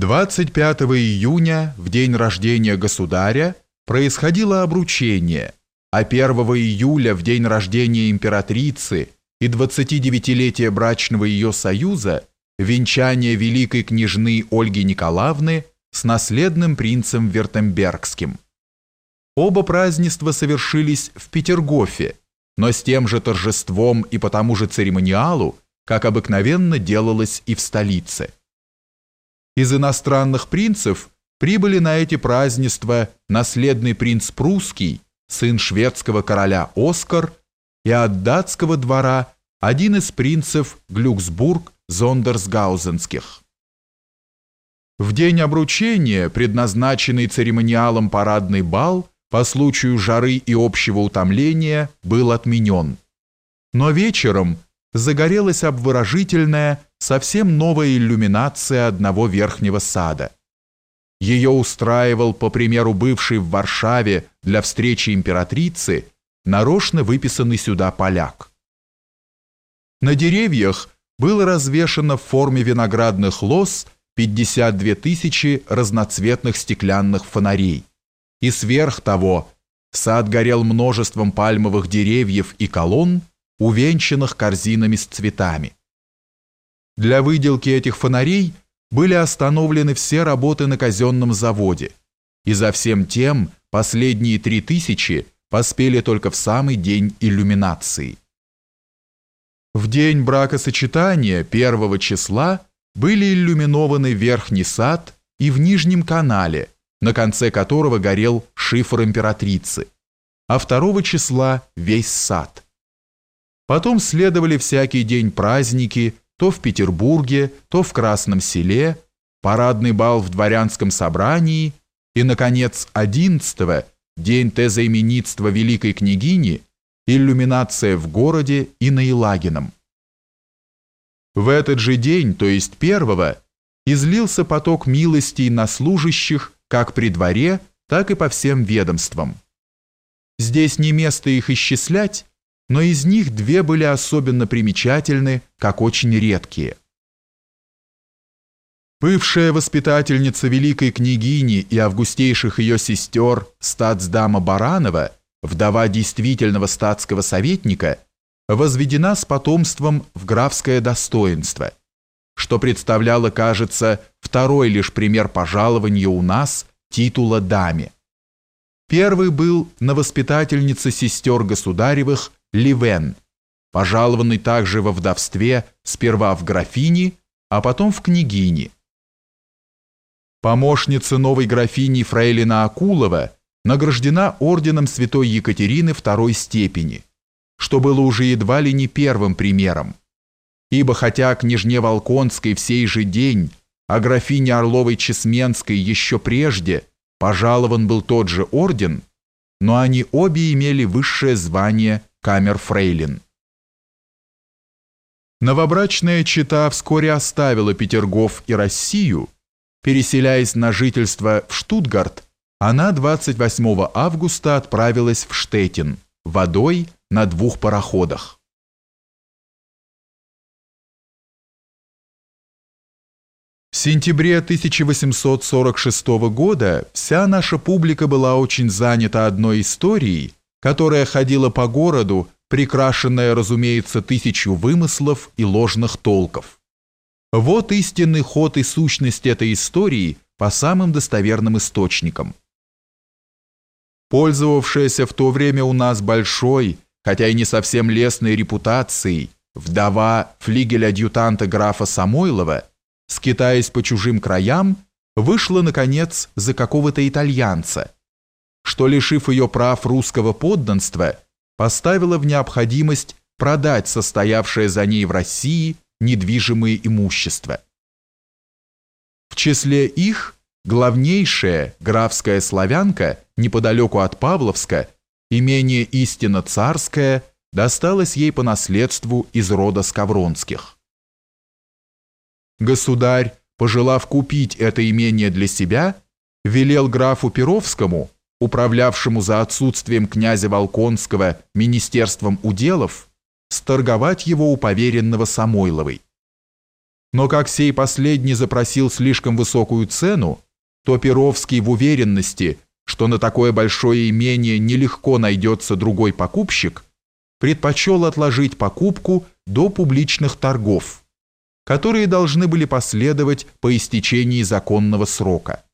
25 июня, в день рождения государя, происходило обручение, а 1 июля, в день рождения императрицы и 29-летия брачного ее союза, венчание великой княжны Ольги Николаевны с наследным принцем Вертембергским. Оба празднества совершились в Петергофе, но с тем же торжеством и по тому же церемониалу, как обыкновенно делалось и в столице. Из иностранных принцев прибыли на эти празднества наследный принц прусский, сын шведского короля Оскар, и от датского двора один из принцев Глюксбург Зондерсгаузенских. В день обручения, предназначенный церемониалом парадный бал, по случаю жары и общего утомления, был отменен. Но вечером загорелась обворожительная, совсем новая иллюминация одного верхнего сада. Ее устраивал, по примеру бывшей в Варшаве для встречи императрицы, нарочно выписанный сюда поляк. На деревьях было развешано в форме виноградных лоз 52 тысячи разноцветных стеклянных фонарей. И сверх того, сад горел множеством пальмовых деревьев и колонн, увенчанных корзинами с цветами. Для выделки этих фонарей были остановлены все работы на казенном заводе, и за всем тем последние три тысячи поспели только в самый день иллюминации. В день бракосочетания первого числа были иллюминованы верхний сад и в нижнем канале, на конце которого горел шифр императрицы, а второго числа весь сад. Потом следовали всякий день праздники, то в Петербурге, то в Красном селе, парадный бал в дворянском собрании и, наконец, 11 день тезаименитства великой княгини, иллюминация в городе и на Елагином. В этот же день, то есть первого, излился поток милостей на служащих как при дворе, так и по всем ведомствам. Здесь не место их исчислять, но из них две были особенно примечательны, как очень редкие. Бывшая воспитательница великой княгини и августейших ее сестер статсдама Баранова, вдова действительного статского советника – возведена с потомством в графское достоинство, что представляло, кажется, второй лишь пример пожалования у нас титула даме. Первый был на воспитательнице сестер государевых Ливен, пожалованный также во вдовстве сперва в графини, а потом в княгини. Помощница новой графини Фрейлина Акулова награждена орденом святой Екатерины второй степени – что было уже едва ли не первым примером. Ибо хотя княжне Волконской в сей же день, а графине Орловой-Чесменской еще прежде пожалован был тот же орден, но они обе имели высшее звание камер-фрейлин. Новобрачная чита вскоре оставила Петергоф и Россию, переселяясь на жительство в Штутгарт, она 28 августа отправилась в Штетин водой на двух пароходах. В сентябре 1846 года вся наша публика была очень занята одной историей, которая ходила по городу, прикрашенная, разумеется, тысячу вымыслов и ложных толков. Вот истинный ход и сущность этой истории по самым достоверным источникам. Пользовавшаяся в то время у нас большой, хотя и не совсем лестной репутацией, вдова флигель-адъютанта графа Самойлова, скитаясь по чужим краям, вышла, наконец, за какого-то итальянца, что, лишив ее прав русского подданства, поставила в необходимость продать состоявшее за ней в России недвижимое имущество. В числе их главнейшая графская славянка неподалеку от Павловска – Имение истинно царское досталось ей по наследству из рода Скавронских. Государь, пожелав купить это имение для себя, велел графу Перовскому, управлявшему за отсутствием князя Волконского Министерством уделов, сторговать его у поверенного Самойловой. Но как сей последний запросил слишком высокую цену, то Перовский в уверенности, что на такое большое имение нелегко найдется другой покупщик, предпочел отложить покупку до публичных торгов, которые должны были последовать по истечении законного срока.